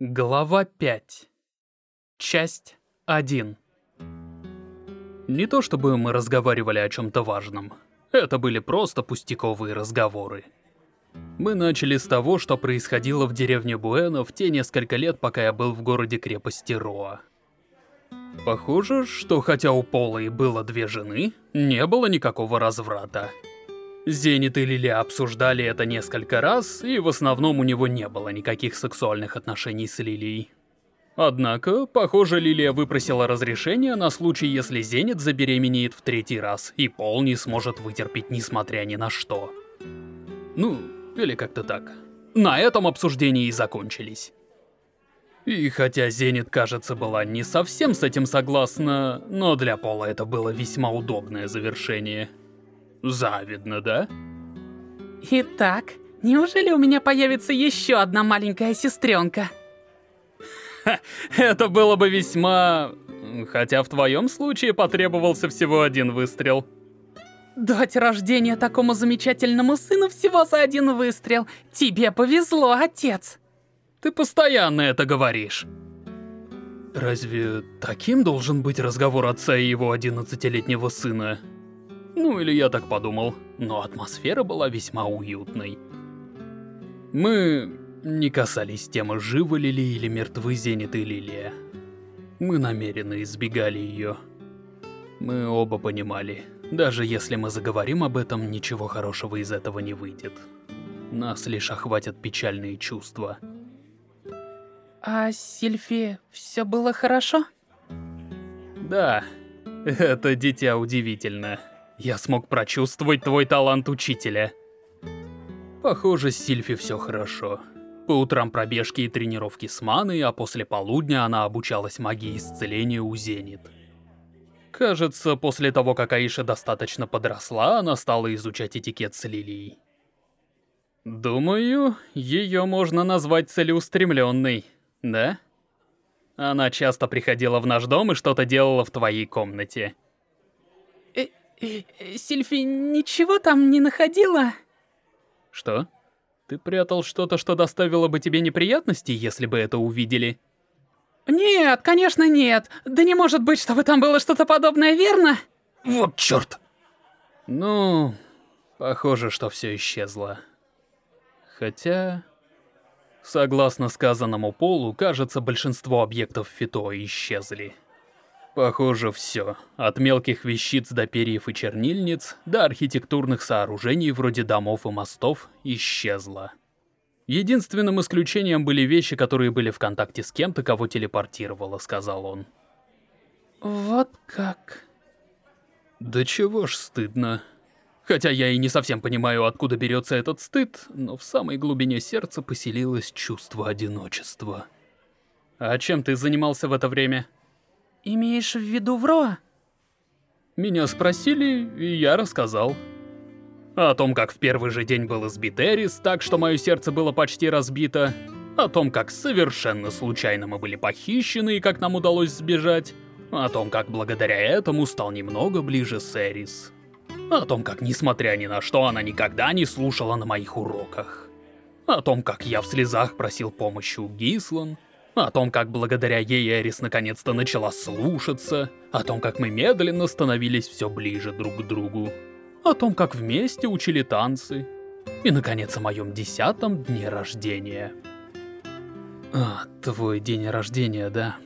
Глава 5. Часть 1. Не то чтобы мы разговаривали о чем-то важном. Это были просто пустяковые разговоры. Мы начали с того, что происходило в деревне Буэно в те несколько лет, пока я был в городе-крепости Роа. Похоже, что хотя у Пола и было две жены, не было никакого разврата. Зенит и Лилия обсуждали это несколько раз, и в основном у него не было никаких сексуальных отношений с Лилией. Однако, похоже, Лилия выпросила разрешение на случай, если Зенит забеременеет в третий раз, и Пол не сможет вытерпеть несмотря ни на что. Ну, или как-то так. На этом обсуждения и закончились. И хотя Зенит, кажется, была не совсем с этим согласна, но для Пола это было весьма удобное завершение. Завидно, да? Итак, неужели у меня появится еще одна маленькая сестренка? Ха, это было бы весьма... Хотя в твоем случае потребовался всего один выстрел. Дать рождение такому замечательному сыну всего за один выстрел. Тебе повезло, отец. Ты постоянно это говоришь. Разве таким должен быть разговор отца и его 11-летнего сына? Ну, или я так подумал, но атмосфера была весьма уютной. Мы не касались темы, живы ли Ли или мертвы Зенит и Лилия. Мы намеренно избегали ее. Мы оба понимали, даже если мы заговорим об этом, ничего хорошего из этого не выйдет. Нас лишь охватят печальные чувства. А Сильфи, все было хорошо? Да, это дитя удивительно. Я смог прочувствовать твой талант учителя. Похоже, с Сильфи все хорошо. По утрам пробежки и тренировки с маной, а после полудня она обучалась магии исцеления у Зенит. Кажется, после того, как Аиша достаточно подросла, она стала изучать этикет с Лилией. Думаю, ее можно назвать целеустремленной, да? Она часто приходила в наш дом и что-то делала в твоей комнате. Сильфи ничего там не находила? Что? Ты прятал что-то, что доставило бы тебе неприятности, если бы это увидели? Нет, конечно нет. Да не может быть, чтобы там было что-то подобное, верно? Вот черт! Ну, похоже, что все исчезло. Хотя... Согласно сказанному Полу, кажется, большинство объектов Фито исчезли. Похоже, все. От мелких вещиц до перьев и чернильниц, до архитектурных сооружений вроде домов и мостов исчезло. Единственным исключением были вещи, которые были в контакте с кем-то, кого телепортировало, сказал он. Вот как. Да чего ж стыдно. Хотя я и не совсем понимаю, откуда берется этот стыд, но в самой глубине сердца поселилось чувство одиночества. А чем ты занимался в это время? Имеешь в виду Вро? Меня спросили, и я рассказал. О том, как в первый же день был избит Эрис, так что мое сердце было почти разбито. О том, как совершенно случайно мы были похищены и как нам удалось сбежать. О том, как благодаря этому стал немного ближе с Эрис. О том, как, несмотря ни на что, она никогда не слушала на моих уроках. О том, как я в слезах просил помощи у Гислан о том, как благодаря ей Эрис наконец-то начала слушаться, о том, как мы медленно становились все ближе друг к другу, о том, как вместе учили танцы, и, наконец, о моем десятом дне рождения. А, твой день рождения, да?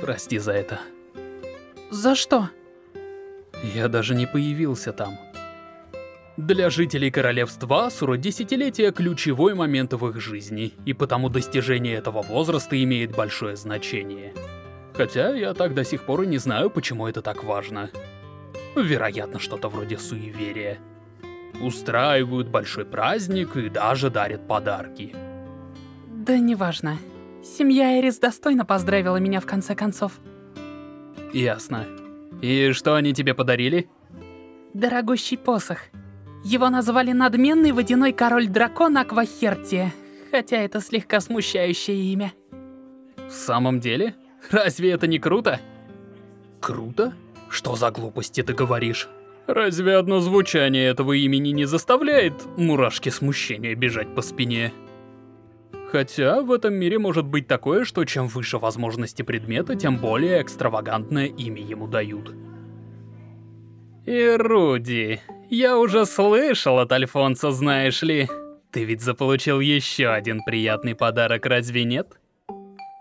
Прости за это. За что? Я даже не появился там. Для жителей королевства Асура десятилетие – ключевой момент в их жизни, и потому достижение этого возраста имеет большое значение. Хотя я так до сих пор и не знаю, почему это так важно. Вероятно, что-то вроде суеверия. Устраивают большой праздник и даже дарят подарки. Да неважно. Семья Эрис достойно поздравила меня в конце концов. Ясно. И что они тебе подарили? Дорогущий посох. Его назвали надменный водяной король-дракон Аквахертия, хотя это слегка смущающее имя. В самом деле? Разве это не круто? Круто? Что за глупости ты говоришь? Разве одно звучание этого имени не заставляет мурашки смущения бежать по спине? Хотя в этом мире может быть такое, что чем выше возможности предмета, тем более экстравагантное имя ему дают. И Руди, я уже слышал от Альфонса, знаешь ли. Ты ведь заполучил еще один приятный подарок, разве нет?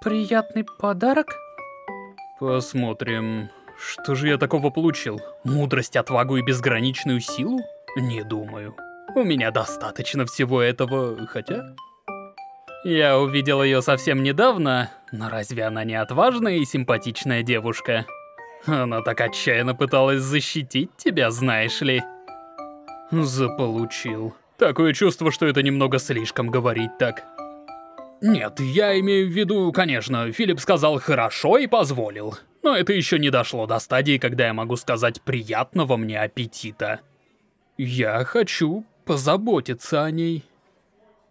Приятный подарок? Посмотрим. Что же я такого получил? Мудрость, отвагу и безграничную силу? Не думаю. У меня достаточно всего этого, хотя... Я увидел ее совсем недавно, но разве она не отважная и симпатичная девушка? Она так отчаянно пыталась защитить тебя, знаешь ли. Заполучил. Такое чувство, что это немного слишком говорить так. Нет, я имею в виду, конечно, Филипп сказал «хорошо» и позволил. Но это еще не дошло до стадии, когда я могу сказать «приятного мне аппетита». Я хочу позаботиться о ней.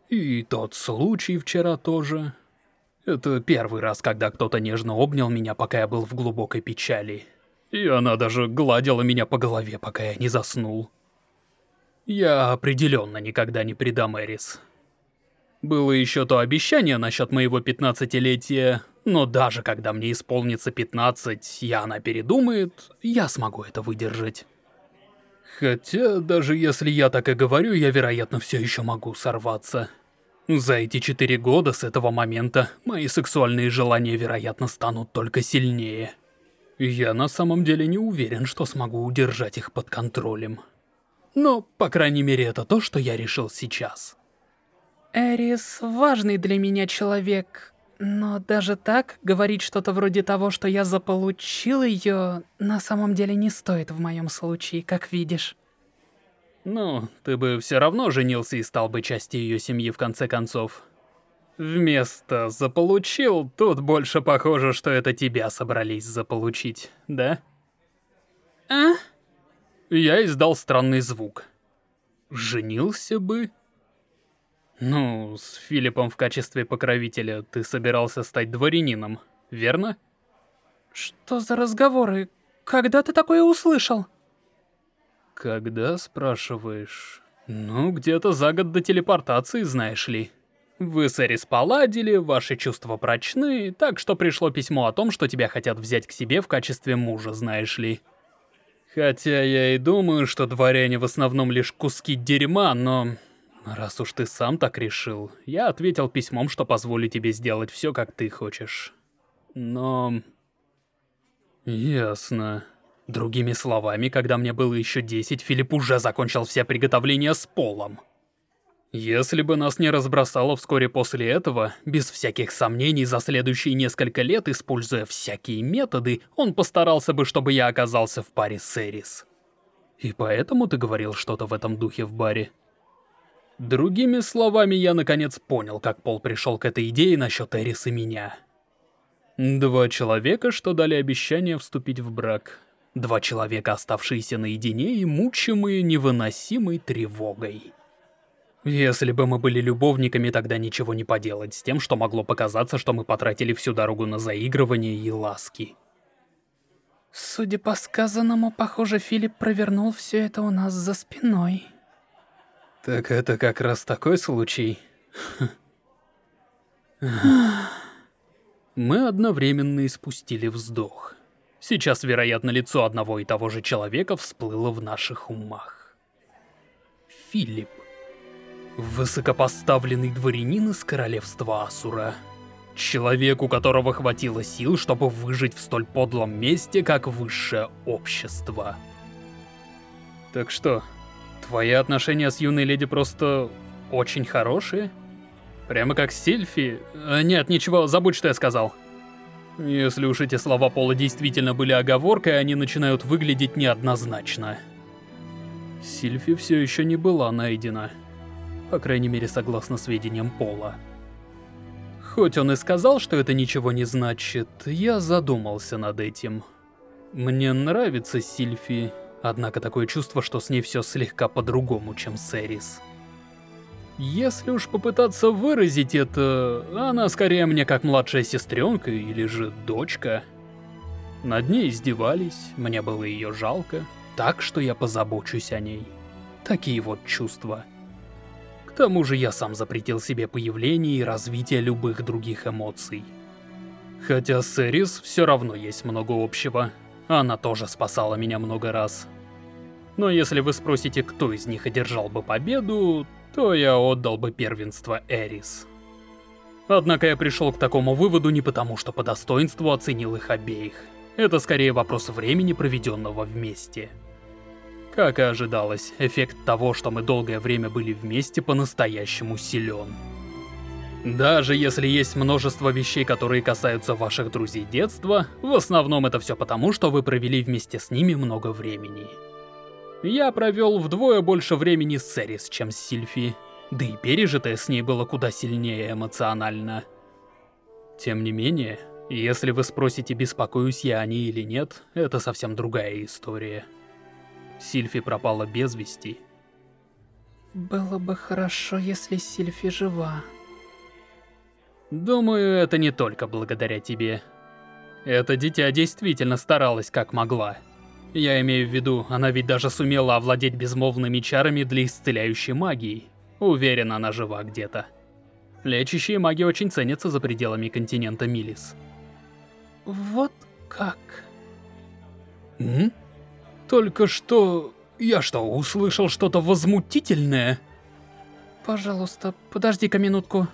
И тот случай вчера тоже. Это первый раз, когда кто-то нежно обнял меня, пока я был в глубокой печали. И она даже гладила меня по голове, пока я не заснул. Я определенно никогда не предам Эрис. Было еще то обещание насчет моего пятнадцатилетия, но даже когда мне исполнится 15, и она передумает, я смогу это выдержать. Хотя, даже если я так и говорю, я, вероятно, все еще могу сорваться. За эти четыре года с этого момента мои сексуальные желания, вероятно, станут только сильнее. Я на самом деле не уверен, что смогу удержать их под контролем. Но, по крайней мере, это то, что я решил сейчас. Эрис важный для меня человек, но даже так, говорить что-то вроде того, что я заполучил ее, на самом деле не стоит в моем случае, как видишь. Ну, ты бы все равно женился и стал бы частью ее семьи в конце концов. Вместо «заполучил» тут больше похоже, что это тебя собрались заполучить, да? А? Я издал странный звук. Женился бы? Ну, с Филиппом в качестве покровителя ты собирался стать дворянином, верно? Что за разговоры? Когда ты такое услышал? Когда, спрашиваешь? Ну, где-то за год до телепортации, знаешь ли. Вы с Эрис поладили, ваши чувства прочны, так что пришло письмо о том, что тебя хотят взять к себе в качестве мужа, знаешь ли. Хотя я и думаю, что дворяне в основном лишь куски дерьма, но Раз уж ты сам так решил, я ответил письмом, что позволю тебе сделать все, как ты хочешь. Но... Ясно. Другими словами, когда мне было еще 10, Филипп уже закончил все приготовления с полом. Если бы нас не разбросало вскоре после этого, без всяких сомнений за следующие несколько лет, используя всякие методы, он постарался бы, чтобы я оказался в паре с Эрис. И поэтому ты говорил что-то в этом духе в баре? Другими словами, я наконец понял, как Пол пришел к этой идее насчет Эрис и меня. Два человека, что дали обещание вступить в брак. Два человека, оставшиеся наедине и мучимые невыносимой тревогой. Если бы мы были любовниками, тогда ничего не поделать с тем, что могло показаться, что мы потратили всю дорогу на заигрывание и ласки. Судя по сказанному, похоже, Филипп провернул все это у нас за спиной. Так это как раз такой случай. Мы одновременно испустили вздох. Сейчас, вероятно, лицо одного и того же человека всплыло в наших умах. Филипп. Высокопоставленный дворянин из королевства Асура. Человек, у которого хватило сил, чтобы выжить в столь подлом месте, как высшее общество. Так что, Твои отношения с юной леди просто очень хорошие? Прямо как с Сильфи? А, нет, ничего, забудь, что я сказал. Если уж эти слова Пола действительно были оговоркой, они начинают выглядеть неоднозначно. Сильфи все еще не была найдена. По крайней мере, согласно сведениям Пола. Хоть он и сказал, что это ничего не значит, я задумался над этим. Мне нравится Сильфи, Однако такое чувство, что с ней все слегка по-другому, чем с Эрис. Если уж попытаться выразить это, она скорее мне как младшая сестренка или же дочка. Над ней издевались, мне было ее жалко, так что я позабочусь о ней. Такие вот чувства. Тому же я сам запретил себе появление и развитие любых других эмоций. Хотя с Эрис все равно есть много общего. Она тоже спасала меня много раз. Но если вы спросите, кто из них одержал бы победу, то я отдал бы первенство Эрис. Однако я пришел к такому выводу не потому, что по достоинству оценил их обеих. Это скорее вопрос времени, проведенного вместе. Как и ожидалось, эффект того, что мы долгое время были вместе, по-настоящему силен. Даже если есть множество вещей, которые касаются ваших друзей детства, в основном это все потому, что вы провели вместе с ними много времени. Я провел вдвое больше времени с Эрис, чем с Сильфи, да и пережитое с ней было куда сильнее эмоционально. Тем не менее, если вы спросите, беспокоюсь я о ней или нет, это совсем другая история. Сильфи пропала без вести. Было бы хорошо, если Сильфи жива. Думаю, это не только благодаря тебе. Это дитя действительно старалась как могла. Я имею в виду, она ведь даже сумела овладеть безмолвными чарами для исцеляющей магии. Уверена, она жива где-то. Лечащие маги очень ценятся за пределами континента Милис. Вот как? М? Только что... Я что, услышал что-то возмутительное? Пожалуйста, подожди-ка минутку.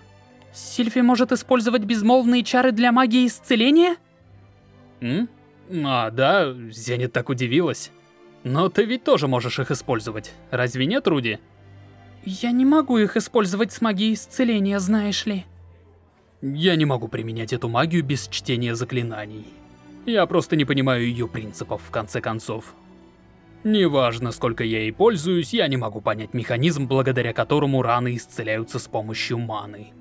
Сильфи может использовать безмолвные чары для магии исцеления? М? А, да, Зенит так удивилась. Но ты ведь тоже можешь их использовать, разве нет, Руди? Я не могу их использовать с магией исцеления, знаешь ли. Я не могу применять эту магию без чтения заклинаний. Я просто не понимаю ее принципов, в конце концов. Неважно, сколько я ей пользуюсь, я не могу понять механизм, благодаря которому раны исцеляются с помощью маны.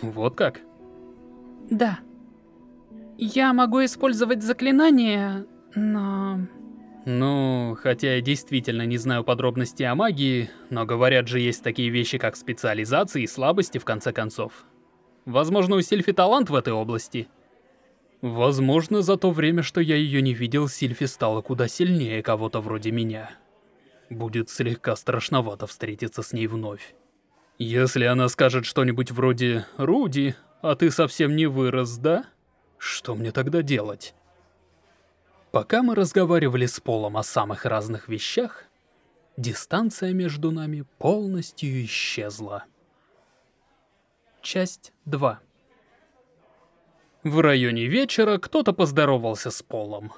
Вот как? Да. Я могу использовать заклинания, но... Ну, хотя я действительно не знаю подробностей о магии, но говорят же, есть такие вещи, как специализации и слабости, в конце концов. Возможно, у Сильфи талант в этой области. Возможно, за то время, что я ее не видел, Сильфи стала куда сильнее кого-то вроде меня. Будет слегка страшновато встретиться с ней вновь. Если она скажет что-нибудь вроде «Руди, а ты совсем не вырос, да?» Что мне тогда делать? Пока мы разговаривали с Полом о самых разных вещах, дистанция между нами полностью исчезла. Часть 2 В районе вечера кто-то поздоровался с Полом.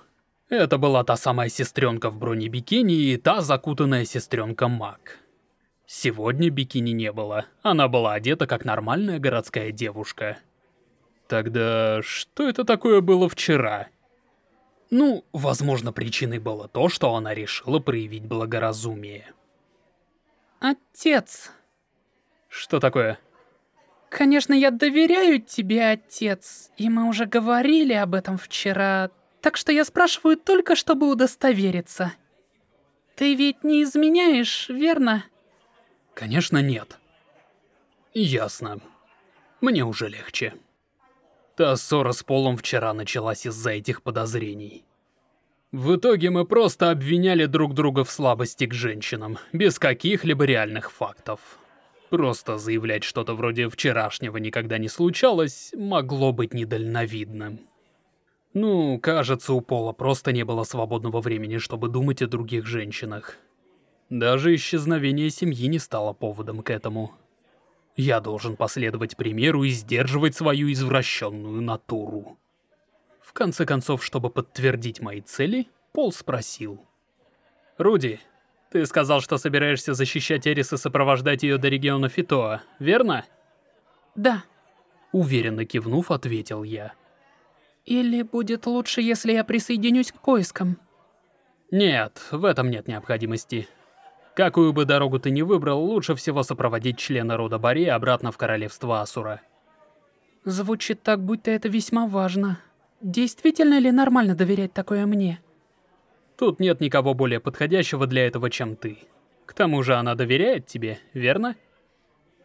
Это была та самая сестренка в бронебикини и та закутанная сестренка Мак. Сегодня бикини не было, она была одета как нормальная городская девушка. Тогда что это такое было вчера? Ну, возможно, причиной было то, что она решила проявить благоразумие. Отец. Что такое? Конечно, я доверяю тебе, отец, и мы уже говорили об этом вчера, так что я спрашиваю только, чтобы удостовериться. Ты ведь не изменяешь, верно? Конечно, нет. Ясно. Мне уже легче. Та ссора с Полом вчера началась из-за этих подозрений. В итоге мы просто обвиняли друг друга в слабости к женщинам, без каких-либо реальных фактов. Просто заявлять что-то вроде «вчерашнего никогда не случалось» могло быть недальновидным. Ну, кажется, у Пола просто не было свободного времени, чтобы думать о других женщинах. Даже исчезновение семьи не стало поводом к этому. Я должен последовать примеру и сдерживать свою извращенную натуру. В конце концов, чтобы подтвердить мои цели, Пол спросил. «Руди, ты сказал, что собираешься защищать Эрис и сопровождать ее до региона Фитоа, верно?» «Да». Уверенно кивнув, ответил я. «Или будет лучше, если я присоединюсь к поискам?» «Нет, в этом нет необходимости. Какую бы дорогу ты ни выбрал, лучше всего сопроводить члена рода Бари обратно в королевство Асура. Звучит так, будто это весьма важно. Действительно ли нормально доверять такое мне? Тут нет никого более подходящего для этого, чем ты. К тому же она доверяет тебе, верно?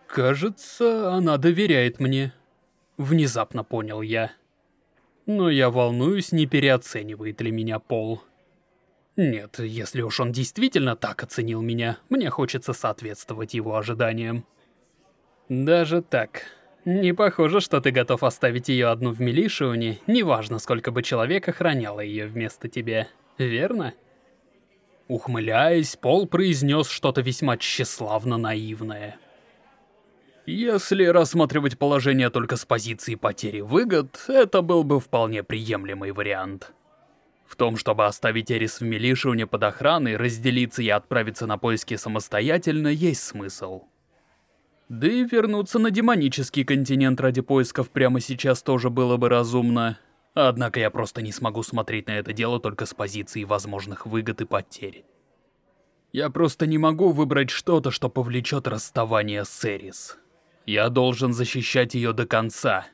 Кажется, она доверяет мне. Внезапно понял я. Но я волнуюсь, не переоценивает ли меня Пол. Нет, если уж он действительно так оценил меня, мне хочется соответствовать его ожиданиям. Даже так. Не похоже, что ты готов оставить ее одну в Милишиуне, неважно, сколько бы человек охраняло ее вместо тебя. Верно? Ухмыляясь, Пол произнес что-то весьма тщеславно наивное. Если рассматривать положение только с позиции потери выгод, это был бы вполне приемлемый вариант. В том, чтобы оставить Эрис в Милишиуне под охраной, разделиться и отправиться на поиски самостоятельно, есть смысл. Да и вернуться на демонический континент ради поисков прямо сейчас тоже было бы разумно. Однако я просто не смогу смотреть на это дело только с позиции возможных выгод и потерь. Я просто не могу выбрать что-то, что повлечет расставание с Эрис. Я должен защищать ее до конца.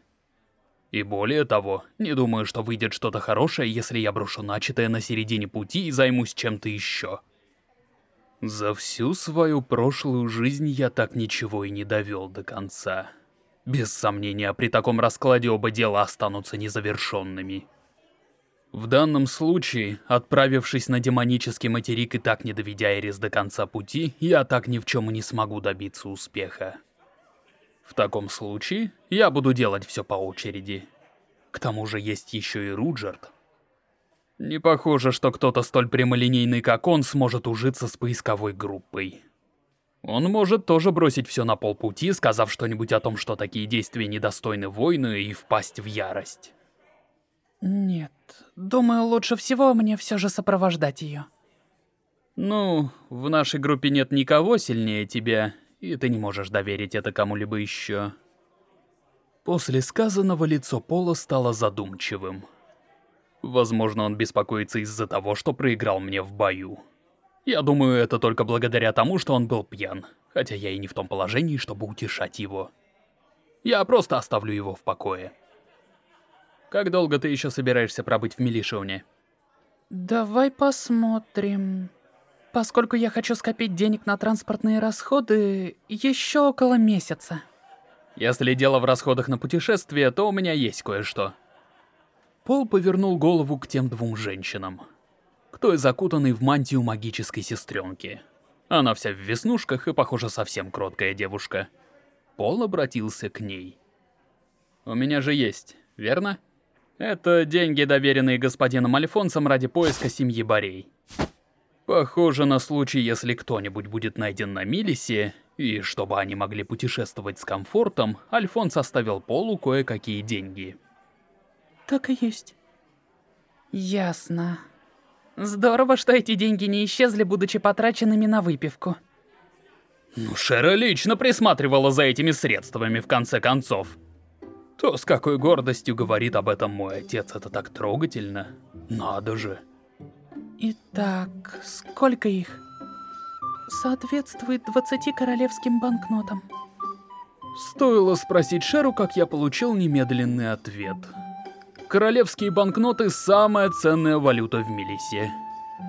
И более того, не думаю, что выйдет что-то хорошее, если я брошу начатое на середине пути и займусь чем-то еще. За всю свою прошлую жизнь я так ничего и не довел до конца. Без сомнения, при таком раскладе оба дела останутся незавершенными. В данном случае, отправившись на демонический материк и так не доведя Эрис до конца пути, я так ни в чем не смогу добиться успеха. В таком случае, я буду делать все по очереди. К тому же есть еще и Руджерт. Не похоже, что кто-то столь прямолинейный, как он, сможет ужиться с поисковой группой. Он может тоже бросить все на полпути, сказав что-нибудь о том, что такие действия недостойны войны, и впасть в ярость. Нет, думаю, лучше всего мне все же сопровождать ее. Ну, в нашей группе нет никого сильнее тебя, и ты не можешь доверить это кому-либо еще. После сказанного лицо Пола стало задумчивым. Возможно, он беспокоится из-за того, что проиграл мне в бою. Я думаю, это только благодаря тому, что он был пьян, хотя я и не в том положении, чтобы утешать его. Я просто оставлю его в покое. Как долго ты еще собираешься пробыть в Милишиуне? Давай посмотрим. Поскольку я хочу скопить денег на транспортные расходы, еще около месяца. Если дело в расходах на путешествие, то у меня есть кое-что. Пол повернул голову к тем двум женщинам. Кто и закутанный в мантию магической сестренки. Она вся в веснушках и, похоже, совсем кроткая девушка. Пол обратился к ней. «У меня же есть, верно? Это деньги, доверенные господином Альфонсом ради поиска семьи Борей. Похоже на случай, если кто-нибудь будет найден на Милисе, и чтобы они могли путешествовать с комфортом, Альфонс оставил Полу кое-какие деньги. Так и есть. Ясно. Здорово, что эти деньги не исчезли, будучи потраченными на выпивку. Ну, Шера лично присматривала за этими средствами, в конце концов. То, с какой гордостью говорит об этом мой отец, это так трогательно. Надо же. Итак, сколько их? Соответствует 20 королевским банкнотам. Стоило спросить Шеру, как я получил немедленный ответ. Королевские банкноты – самая ценная валюта в Мелисе.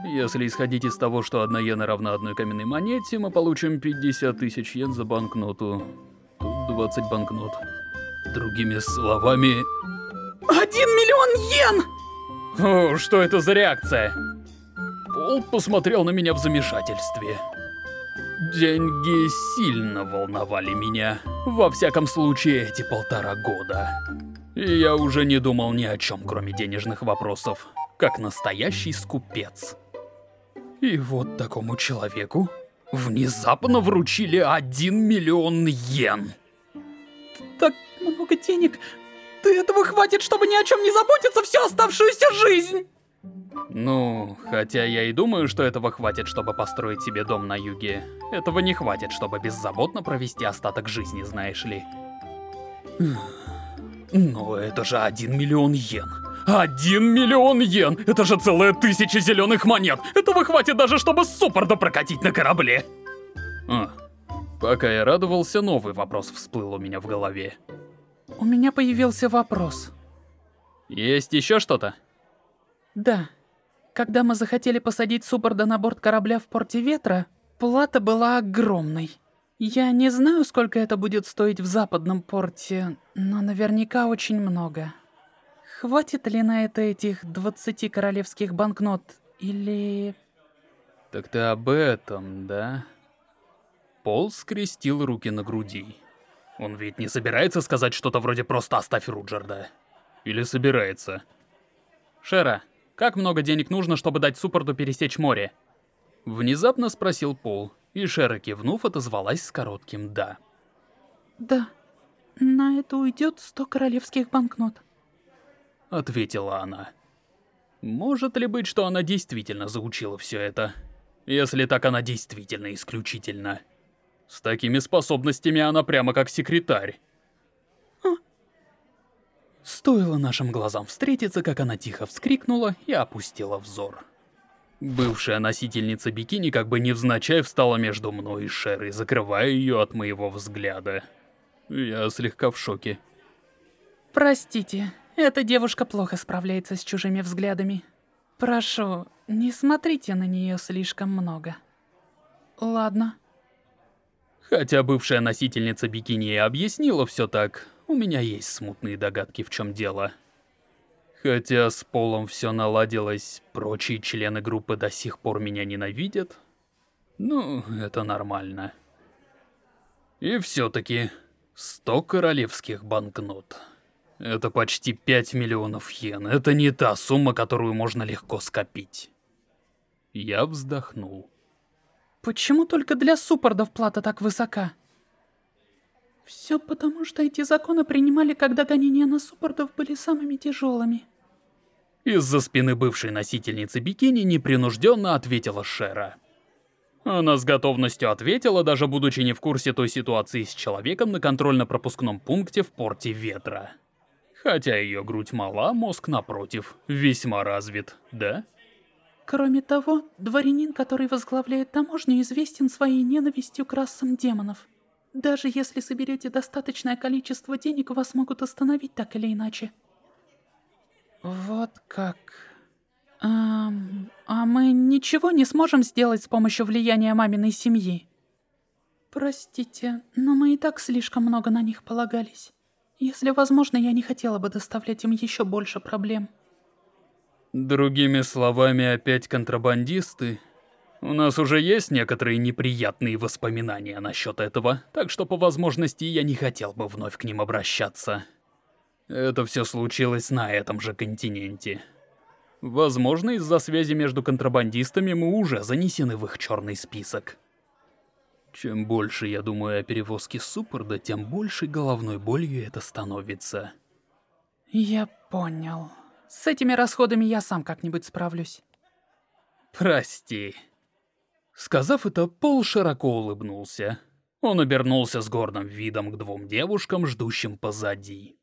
Если исходить из того, что одна иена равна одной каменной монете, мы получим 50 тысяч йен за банкноту. Тут 20 банкнот. Другими словами... Один миллион йен! О, что это за реакция? Пол посмотрел на меня в замешательстве. Деньги сильно волновали меня. Во всяком случае, эти полтора года. И я уже не думал ни о чем, кроме денежных вопросов. Как настоящий скупец. И вот такому человеку внезапно вручили один миллион йен. Так много денег. Ты этого хватит, чтобы ни о чем не заботиться всю оставшуюся жизнь. Ну, хотя я и думаю, что этого хватит, чтобы построить себе дом на юге. Этого не хватит, чтобы беззаботно провести остаток жизни, знаешь ли. Но это же один миллион йен. Один миллион йен! Это же целая тысяча зеленых монет! Этого хватит даже, чтобы Суппорда прокатить на корабле! А, пока я радовался, новый вопрос всплыл у меня в голове. У меня появился вопрос. Есть еще что-то? Да. Когда мы захотели посадить Суппорда на борт корабля в порте Ветра, плата была огромной. Я не знаю, сколько это будет стоить в западном порте, но наверняка очень много. Хватит ли на это этих 20 королевских банкнот, или Так ты об этом, да? Пол скрестил руки на груди. Он ведь не собирается сказать что-то вроде «просто оставь Руджерда». Или собирается? Шера, как много денег нужно, чтобы дать Суппорду пересечь море? Внезапно спросил Пол, и Шера, кивнув, отозвалась с коротким «да». Да, на это уйдет сто королевских банкнот. Ответила она. Может ли быть, что она действительно заучила все это? Если так, она действительно исключительна. С такими способностями она прямо как секретарь. А? Стоило нашим глазам встретиться, как она тихо вскрикнула и опустила взор. Бывшая носительница бикини как бы невзначай встала между мной и Шерой, закрывая ее от моего взгляда. Я слегка в шоке. Простите, эта девушка плохо справляется с чужими взглядами. Прошу, не смотрите на нее слишком много. Ладно. Хотя бывшая носительница бикини объяснила все так, у меня есть смутные догадки, в чем дело. Хотя с Полом все наладилось, прочие члены группы до сих пор меня ненавидят. Ну, это нормально. И все-таки 100 королевских банкнот. Это почти 5 миллионов йен. Это не та сумма, которую можно легко скопить. Я вздохнул. Почему только для суппордов плата так высока? Все потому, что эти законы принимали, когда гонения на суппордов были самыми тяжелыми. Из-за спины бывшей носительницы бикини непринужденно ответила Шера. Она с готовностью ответила, даже будучи не в курсе той ситуации с человеком на контрольно-пропускном пункте в порте Ветра. Хотя ее грудь мала, мозг, напротив, весьма развит, да? Кроме того, дворянин, который возглавляет таможню, известен своей ненавистью к расам демонов. Даже если соберете достаточное количество денег, вас могут остановить так или иначе. Вот как... Эм, а мы ничего не сможем сделать с помощью влияния маминой семьи? Простите, но мы и так слишком много на них полагались. Если возможно, я не хотела бы доставлять им еще больше проблем. Другими словами, опять контрабандисты? У нас уже есть некоторые неприятные воспоминания насчет этого, так что по возможности я не хотел бы вновь к ним обращаться. Это все случилось на этом же континенте. Возможно, из-за связи между контрабандистами мы уже занесены в их черный список. Чем больше я думаю о перевозке Суппорда, тем больше головной болью это становится. Я понял. С этими расходами я сам как-нибудь справлюсь. Прости. Сказав это, Пол широко улыбнулся. Он обернулся с гордым видом к двум девушкам, ждущим позади.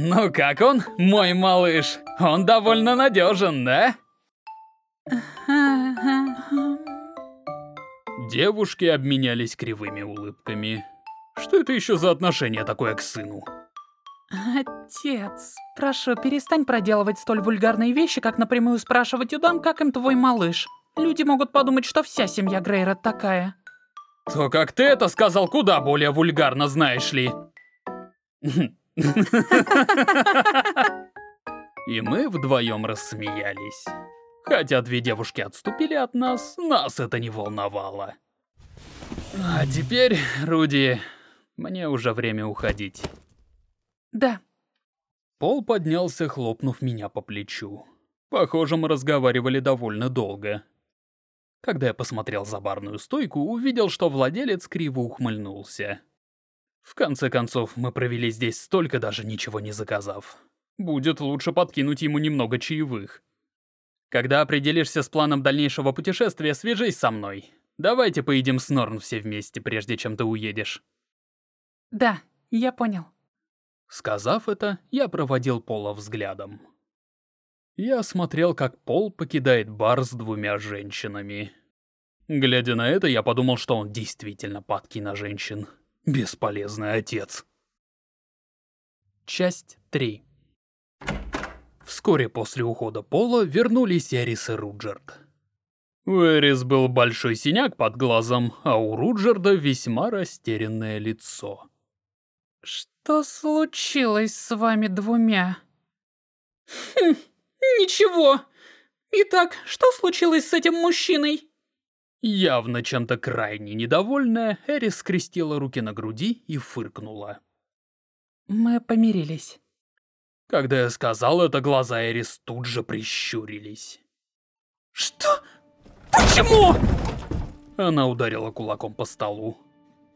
Ну как он, мой малыш? Он довольно надежен, да? Девушки обменялись кривыми улыбками. Что это еще за отношение такое к сыну? Отец, прошу, перестань проделывать столь вульгарные вещи, как напрямую спрашивать у дам, как им твой малыш. Люди могут подумать, что вся семья Грейра такая. То, как ты это сказал, куда более вульгарно, знаешь ли. И мы вдвоем рассмеялись. Хотя две девушки отступили от нас, нас это не волновало. А теперь, Руди, мне уже время уходить. Да. Пол поднялся, хлопнув меня по плечу. Похоже, мы разговаривали довольно долго. Когда я посмотрел за барную стойку, увидел, что владелец криво ухмыльнулся. В конце концов, мы провели здесь столько, даже ничего не заказав. Будет лучше подкинуть ему немного чаевых. Когда определишься с планом дальнейшего путешествия, свяжись со мной. Давайте поедим с Норн все вместе, прежде чем ты уедешь. Да, я понял. Сказав это, я проводил Пола взглядом. Я смотрел, как Пол покидает бар с двумя женщинами. Глядя на это, я подумал, что он действительно падкий на женщин. Бесполезный отец. Часть 3 Вскоре после ухода Пола вернулись Эрис и Руджерд. У Эрис был большой синяк под глазом, а у Руджерда весьма растерянное лицо. «Что случилось с вами двумя?» «Хм, ничего. Итак, что случилось с этим мужчиной?» Явно чем-то крайне недовольная, Эрис скрестила руки на груди и фыркнула. «Мы помирились». Когда я сказал это, глаза Эрис тут же прищурились. «Что? Почему?» Она ударила кулаком по столу.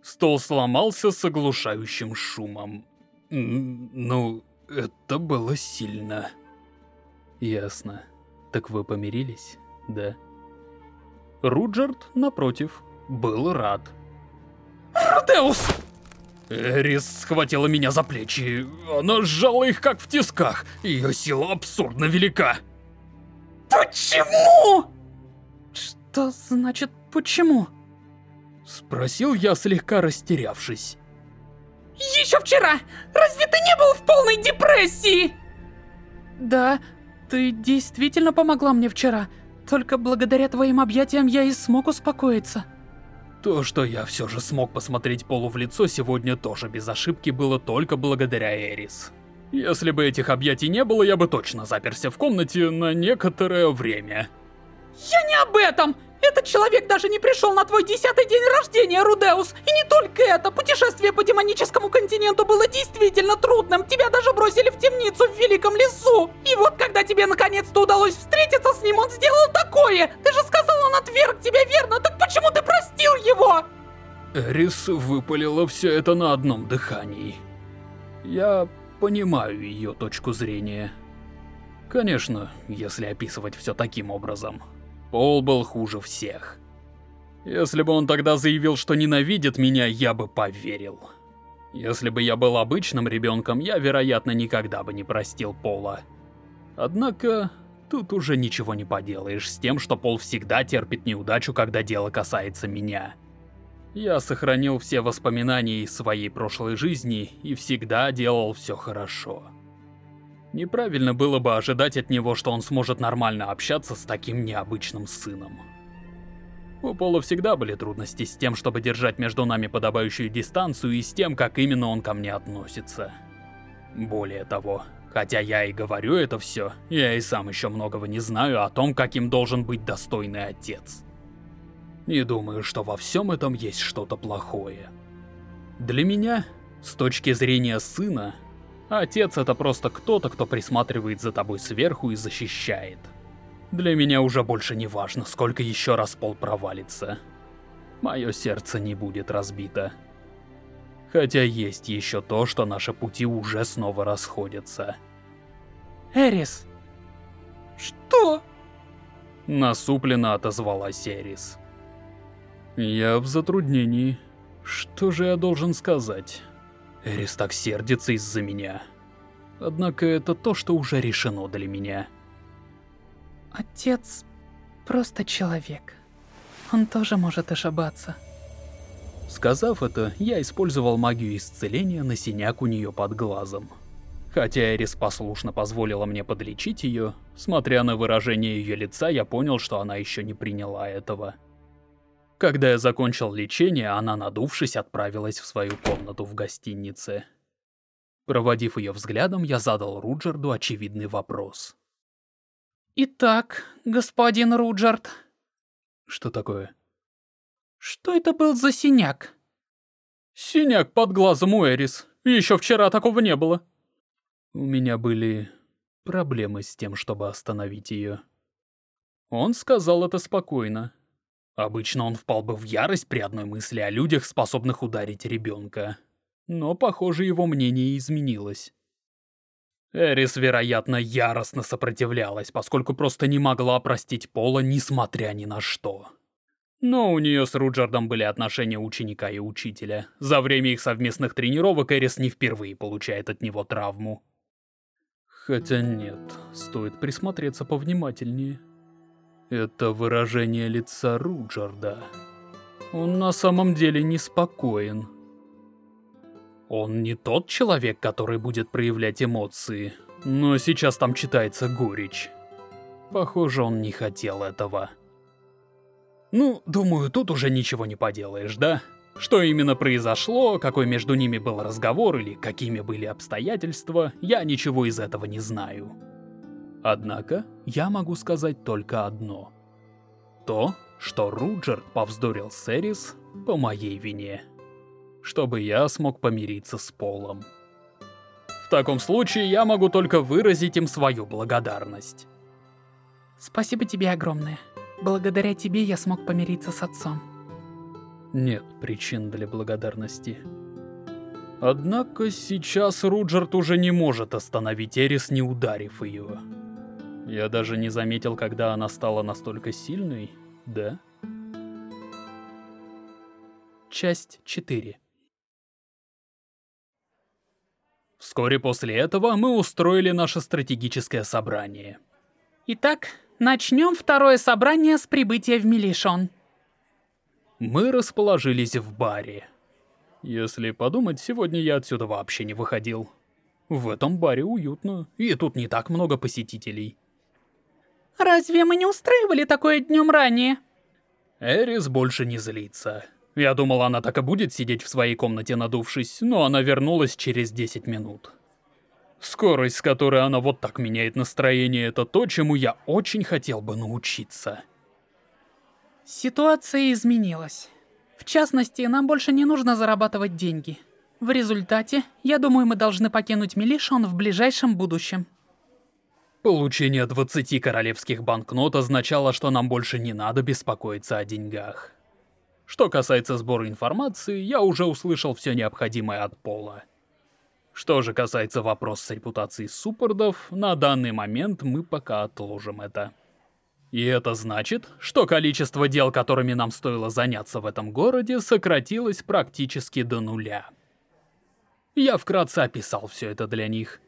Стол сломался с оглушающим шумом. Ну, это было сильно. Ясно. Так вы помирились, да? Руджерд, напротив, был рад. Рудеус! Эрис схватила меня за плечи. Она сжала их как в тисках. Ее сила абсурдно велика. Почему? Что значит «почему»? Спросил я, слегка растерявшись. Еще вчера! Разве ты не был в полной депрессии? Да, ты действительно помогла мне вчера. Только благодаря твоим объятиям я и смог успокоиться. То, что я все же смог посмотреть Полу в лицо сегодня тоже без ошибки было только благодаря Эрис. Если бы этих объятий не было, я бы точно заперся в комнате на некоторое время. Я не об этом! Этот человек даже не пришел на твой десятый день рождения, Рудеус! И не только это! Путешествие по демоническому континенту было действительно трудным! Тебя даже бросили в темницу в Великом лесу! И вот когда тебе наконец-то удалось встретиться с ним, он сделал такое! Ты же сказал, он отверг тебя, верно? Так почему ты простил его? Эрис выпалила все это на одном дыхании. Я понимаю ее точку зрения. Конечно, если описывать все таким образом. Пол был хуже всех. Если бы он тогда заявил, что ненавидит меня, я бы поверил. Если бы я был обычным ребенком, я, вероятно, никогда бы не простил Пола. Однако, тут уже ничего не поделаешь с тем, что Пол всегда терпит неудачу, когда дело касается меня. Я сохранил все воспоминания из своей прошлой жизни и всегда делал все хорошо. Неправильно было бы ожидать от него, что он сможет нормально общаться с таким необычным сыном. У Пола всегда были трудности с тем, чтобы держать между нами подобающую дистанцию и с тем, как именно он ко мне относится. Более того, хотя я и говорю это все, я и сам еще многого не знаю о том, каким должен быть достойный отец. Не думаю, что во всем этом есть что-то плохое. Для меня, с точки зрения сына, Отец — это просто кто-то, кто присматривает за тобой сверху и защищает. Для меня уже больше не важно, сколько еще раз пол провалится. Мое сердце не будет разбито. Хотя есть еще то, что наши пути уже снова расходятся. Эрис. Что? Насупленно отозвалась Эрис. Я в затруднении. Что же я должен сказать? Эрис так сердится из-за меня. Однако это то, что уже решено для меня. Отец просто человек. Он тоже может ошибаться. Сказав это, я использовал магию исцеления на синяк у нее под глазом. Хотя Эрис послушно позволила мне подлечить ее, смотря на выражение ее лица, я понял, что она еще не приняла этого. Когда я закончил лечение, она, надувшись, отправилась в свою комнату в гостинице. Проводив ее взглядом, я задал Руджерду очевидный вопрос. «Итак, господин Руджерд...» «Что такое?» «Что это был за синяк?» «Синяк под глазом у Эрис. Еще вчера такого не было». У меня были проблемы с тем, чтобы остановить ее. Он сказал это спокойно, Обычно он впал бы в ярость при одной мысли о людях, способных ударить ребенка. Но, похоже, его мнение изменилось. Эрис, вероятно, яростно сопротивлялась, поскольку просто не могла простить Пола, несмотря ни на что. Но у нее с Руджардом были отношения ученика и учителя. За время их совместных тренировок Эрис не впервые получает от него травму. Хотя нет, стоит присмотреться повнимательнее. Это выражение лица Руджерда. Он на самом деле неспокоен. Он не тот человек, который будет проявлять эмоции, но сейчас там читается горечь. Похоже, он не хотел этого. Ну, думаю, тут уже ничего не поделаешь, да? Что именно произошло, какой между ними был разговор или какими были обстоятельства, я ничего из этого не знаю. Однако, я могу сказать только одно. То, что Руджерт повздорил с Эрис по моей вине, чтобы я смог помириться с Полом. В таком случае я могу только выразить им свою благодарность. Спасибо тебе огромное. Благодаря тебе я смог помириться с отцом. Нет причин для благодарности. Однако сейчас Руджерт уже не может остановить Эрис, не ударив ее. Я даже не заметил, когда она стала настолько сильной, да? Часть 4 Вскоре после этого мы устроили наше стратегическое собрание. Итак, начнем второе собрание с прибытия в Милишон. Мы расположились в баре. Если подумать, сегодня я отсюда вообще не выходил. В этом баре уютно, и тут не так много посетителей. Разве мы не устраивали такое днем ранее? Эрис больше не злится. Я думал, она так и будет сидеть в своей комнате надувшись, но она вернулась через 10 минут. Скорость, с которой она вот так меняет настроение, это то, чему я очень хотел бы научиться. Ситуация изменилась. В частности, нам больше не нужно зарабатывать деньги. В результате, я думаю, мы должны покинуть Милишон в ближайшем будущем. Получение 20 королевских банкнот означало, что нам больше не надо беспокоиться о деньгах. Что касается сбора информации, я уже услышал все необходимое от Пола. Что же касается вопроса с репутацией суппордов, на данный момент мы пока отложим это. И это значит, что количество дел, которыми нам стоило заняться в этом городе, сократилось практически до нуля. Я вкратце описал все это для них.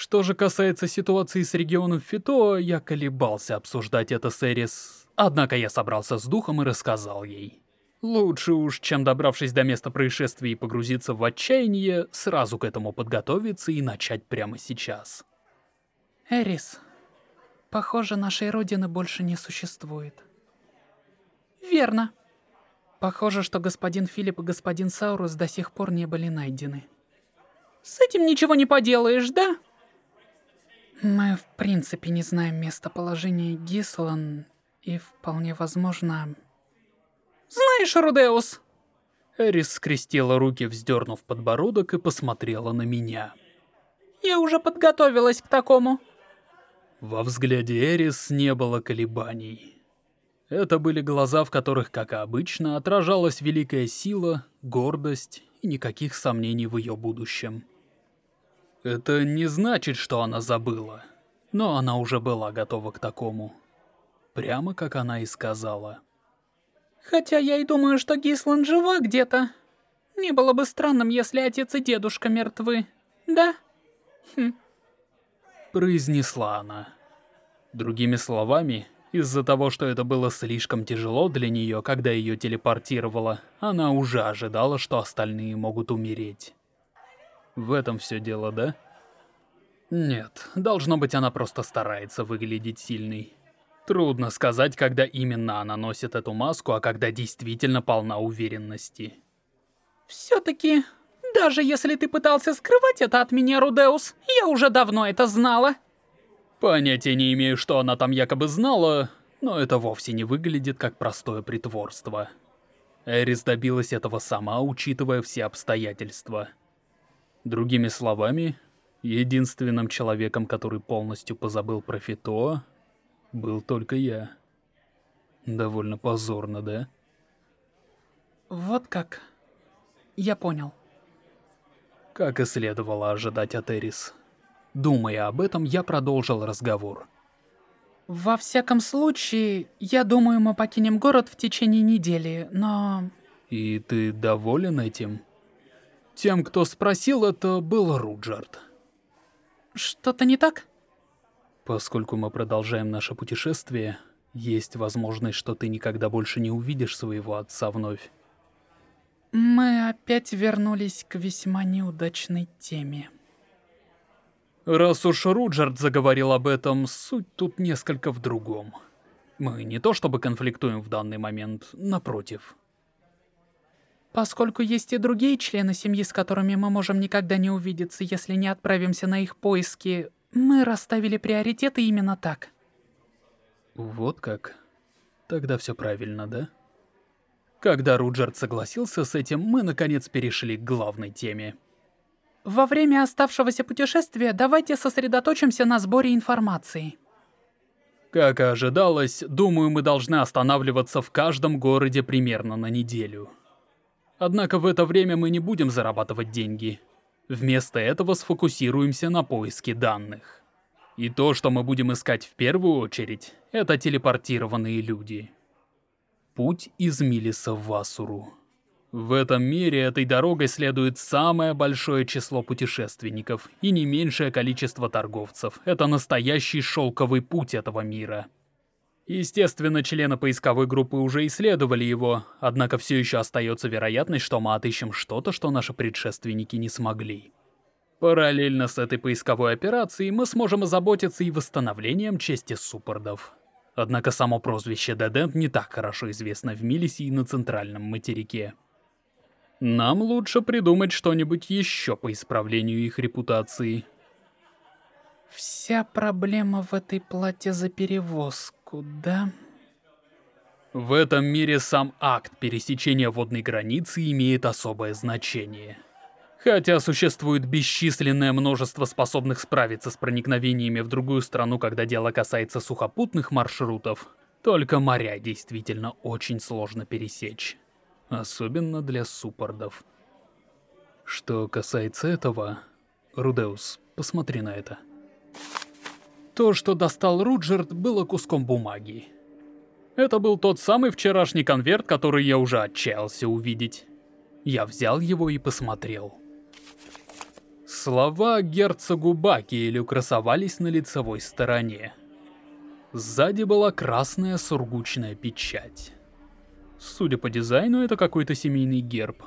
Что же касается ситуации с регионом Фито, я колебался обсуждать это с Эрис, однако я собрался с духом и рассказал ей. Лучше уж, чем добравшись до места происшествия и погрузиться в отчаяние, сразу к этому подготовиться и начать прямо сейчас. Эрис, похоже, нашей Родины больше не существует. Верно. Похоже, что господин Филипп и господин Саурус до сих пор не были найдены. С этим ничего не поделаешь, да? Мы в принципе не знаем местоположения Гислан, и вполне возможно... Знаешь, Рудеус... Эрис скрестила руки, вздернув подбородок, и посмотрела на меня. Я уже подготовилась к такому. Во взгляде Эрис не было колебаний. Это были глаза, в которых, как и обычно, отражалась великая сила, гордость и никаких сомнений в ее будущем. Это не значит, что она забыла, но она уже была готова к такому. Прямо как она и сказала. Хотя я и думаю, что Гислан жива где-то. Не было бы странным, если отец и дедушка мертвы, да? Хм. Произнесла она. Другими словами, из-за того, что это было слишком тяжело для нее, когда ее телепортировало, она уже ожидала, что остальные могут умереть. В этом все дело, да? Нет, должно быть, она просто старается выглядеть сильной. Трудно сказать, когда именно она носит эту маску, а когда действительно полна уверенности. Все-таки, даже если ты пытался скрывать это от меня, Рудеус, я уже давно это знала. Понятия не имею, что она там якобы знала, но это вовсе не выглядит как простое притворство. Эрис добилась этого сама, учитывая все обстоятельства. Другими словами, единственным человеком, который полностью позабыл про Фито, был только я. Довольно позорно, да? Вот как. Я понял. Как и следовало ожидать от Эрис. Думая об этом, я продолжил разговор. Во всяком случае, я думаю, мы покинем город в течение недели, но... И ты доволен этим? Тем, кто спросил, это был Руджерт. Что-то не так? Поскольку мы продолжаем наше путешествие, есть возможность, что ты никогда больше не увидишь своего отца вновь. Мы опять вернулись к весьма неудачной теме. Раз уж Руджерт заговорил об этом, суть тут несколько в другом. Мы не то чтобы конфликтуем в данный момент, напротив. Поскольку есть и другие члены семьи, с которыми мы можем никогда не увидеться, если не отправимся на их поиски, мы расставили приоритеты именно так. Вот как. Тогда все правильно, да? Когда Руджерд согласился с этим, мы наконец перешли к главной теме. Во время оставшегося путешествия давайте сосредоточимся на сборе информации. Как и ожидалось, думаю, мы должны останавливаться в каждом городе примерно на неделю. Однако в это время мы не будем зарабатывать деньги. Вместо этого сфокусируемся на поиске данных. И то, что мы будем искать в первую очередь, это телепортированные люди. Путь из Милиса в Васуру. В этом мире этой дорогой следует самое большое число путешественников и не меньшее количество торговцев. Это настоящий шелковый путь этого мира. Естественно, члены поисковой группы уже исследовали его, однако все еще остается вероятность, что мы отыщем что-то, что наши предшественники не смогли. Параллельно с этой поисковой операцией мы сможем озаботиться и восстановлением чести суппордов. Однако само прозвище Дедент не так хорошо известно в Милисе и на Центральном материке. Нам лучше придумать что-нибудь еще по исправлению их репутации. Вся проблема в этой плате за перевозку, да? В этом мире сам акт пересечения водной границы имеет особое значение. Хотя существует бесчисленное множество способных справиться с проникновениями в другую страну, когда дело касается сухопутных маршрутов, только моря действительно очень сложно пересечь особенно для суппордов. Что касается этого, Рудеус, посмотри на это. То, что достал Руджерт, было куском бумаги. Это был тот самый вчерашний конверт, который я уже отчаялся увидеть. Я взял его и посмотрел. Слова герцогу Бакиэлю красовались на лицевой стороне. Сзади была красная сургучная печать. Судя по дизайну, это какой-то семейный герб.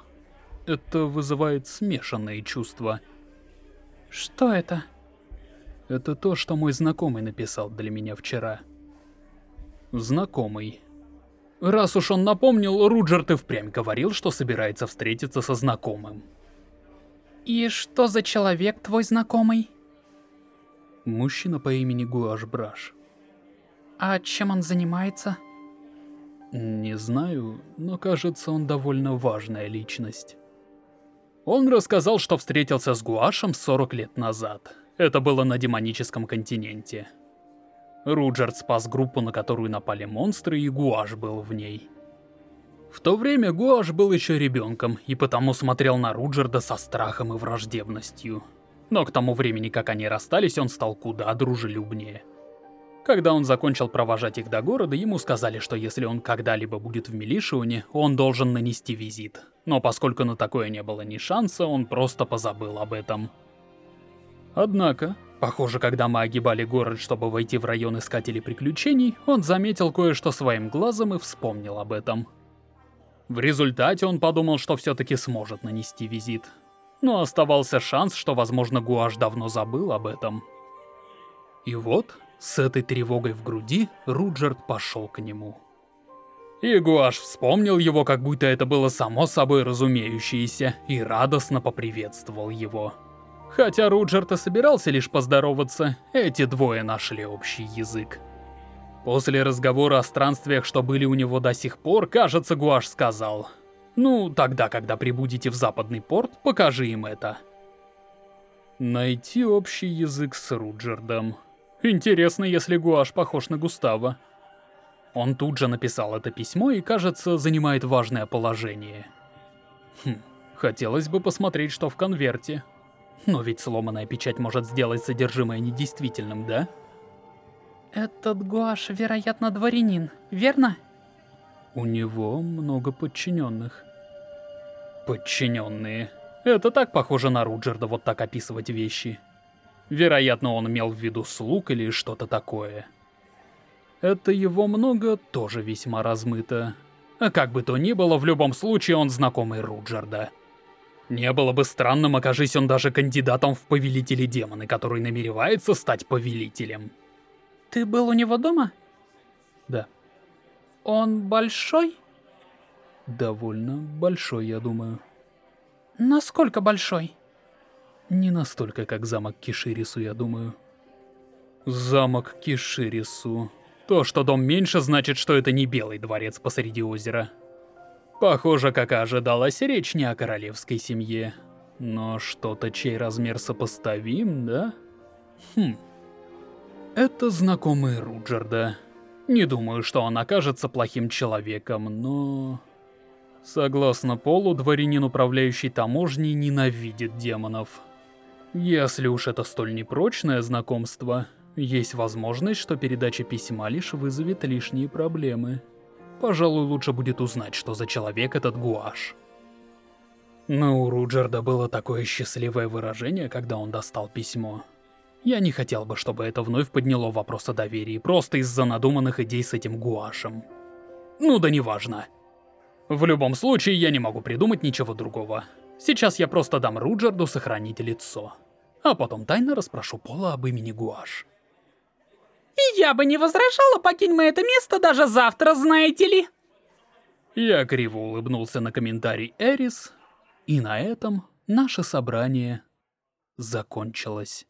Это вызывает смешанные чувства. Что это? Это то, что мой знакомый написал для меня вчера. Знакомый. Раз уж он напомнил, Руджерт и впрямь говорил, что собирается встретиться со знакомым. И что за человек твой знакомый? Мужчина по имени Гуаш Браш. А чем он занимается? Не знаю, но кажется, он довольно важная личность. Он рассказал, что встретился с Гуашем 40 лет назад. Это было на демоническом континенте. Руджерд спас группу, на которую напали монстры, и Гуаш был в ней. В то время Гуаш был еще ребенком, и потому смотрел на Руджерда со страхом и враждебностью. Но к тому времени, как они расстались, он стал куда дружелюбнее. Когда он закончил провожать их до города, ему сказали, что если он когда-либо будет в Милишионе, он должен нанести визит. Но поскольку на такое не было ни шанса, он просто позабыл об этом. Однако, похоже, когда мы огибали город, чтобы войти в район Искателей Приключений, он заметил кое-что своим глазом и вспомнил об этом. В результате он подумал, что все-таки сможет нанести визит. Но оставался шанс, что, возможно, Гуаш давно забыл об этом. И вот, с этой тревогой в груди Руджерд пошел к нему. Игуаш вспомнил его, как будто это было само собой разумеющееся, и радостно поприветствовал его. Хотя Руджерд и собирался лишь поздороваться, эти двое нашли общий язык. После разговора о странствиях, что были у него до сих пор, кажется, Гуаш сказал, «Ну, тогда, когда прибудете в Западный порт, покажи им это». Найти общий язык с Руджердом. Интересно, если Гуаш похож на Густава. Он тут же написал это письмо и, кажется, занимает важное положение. Хм, хотелось бы посмотреть, что в конверте. Но ведь сломанная печать может сделать содержимое недействительным, да? Этот Гуаш, вероятно, дворянин, верно? У него много подчиненных. Подчиненные. Это так похоже на Руджерда, вот так описывать вещи. Вероятно, он имел в виду слуг или что-то такое. Это его много тоже весьма размыто. А как бы то ни было, в любом случае он знакомый Руджерда. Не было бы странным, окажись он даже кандидатом в повелители демоны, который намеревается стать повелителем. Ты был у него дома? Да. Он большой? Довольно большой, я думаю. Насколько большой? Не настолько, как замок Киширису, я думаю. Замок Киширису. То, что дом меньше, значит, что это не белый дворец посреди озера. Похоже, как и ожидалось, речь не о королевской семье. Но что-то, чей размер сопоставим, да? Хм. Это знакомый Руджерда. Не думаю, что он окажется плохим человеком, но... Согласно Полу, дворянин, управляющий таможней, ненавидит демонов. Если уж это столь непрочное знакомство, есть возможность, что передача письма лишь вызовет лишние проблемы. Пожалуй, лучше будет узнать, что за человек этот Гуаш. Но у Руджерда было такое счастливое выражение, когда он достал письмо. Я не хотел бы, чтобы это вновь подняло вопрос о доверии, просто из-за надуманных идей с этим Гуашем. Ну да неважно. В любом случае, я не могу придумать ничего другого. Сейчас я просто дам Руджерду сохранить лицо. А потом тайно расспрошу Пола об имени Гуаш. И я бы не возражала, покинь мы это место даже завтра, знаете ли. Я криво улыбнулся на комментарий Эрис, и на этом наше собрание закончилось.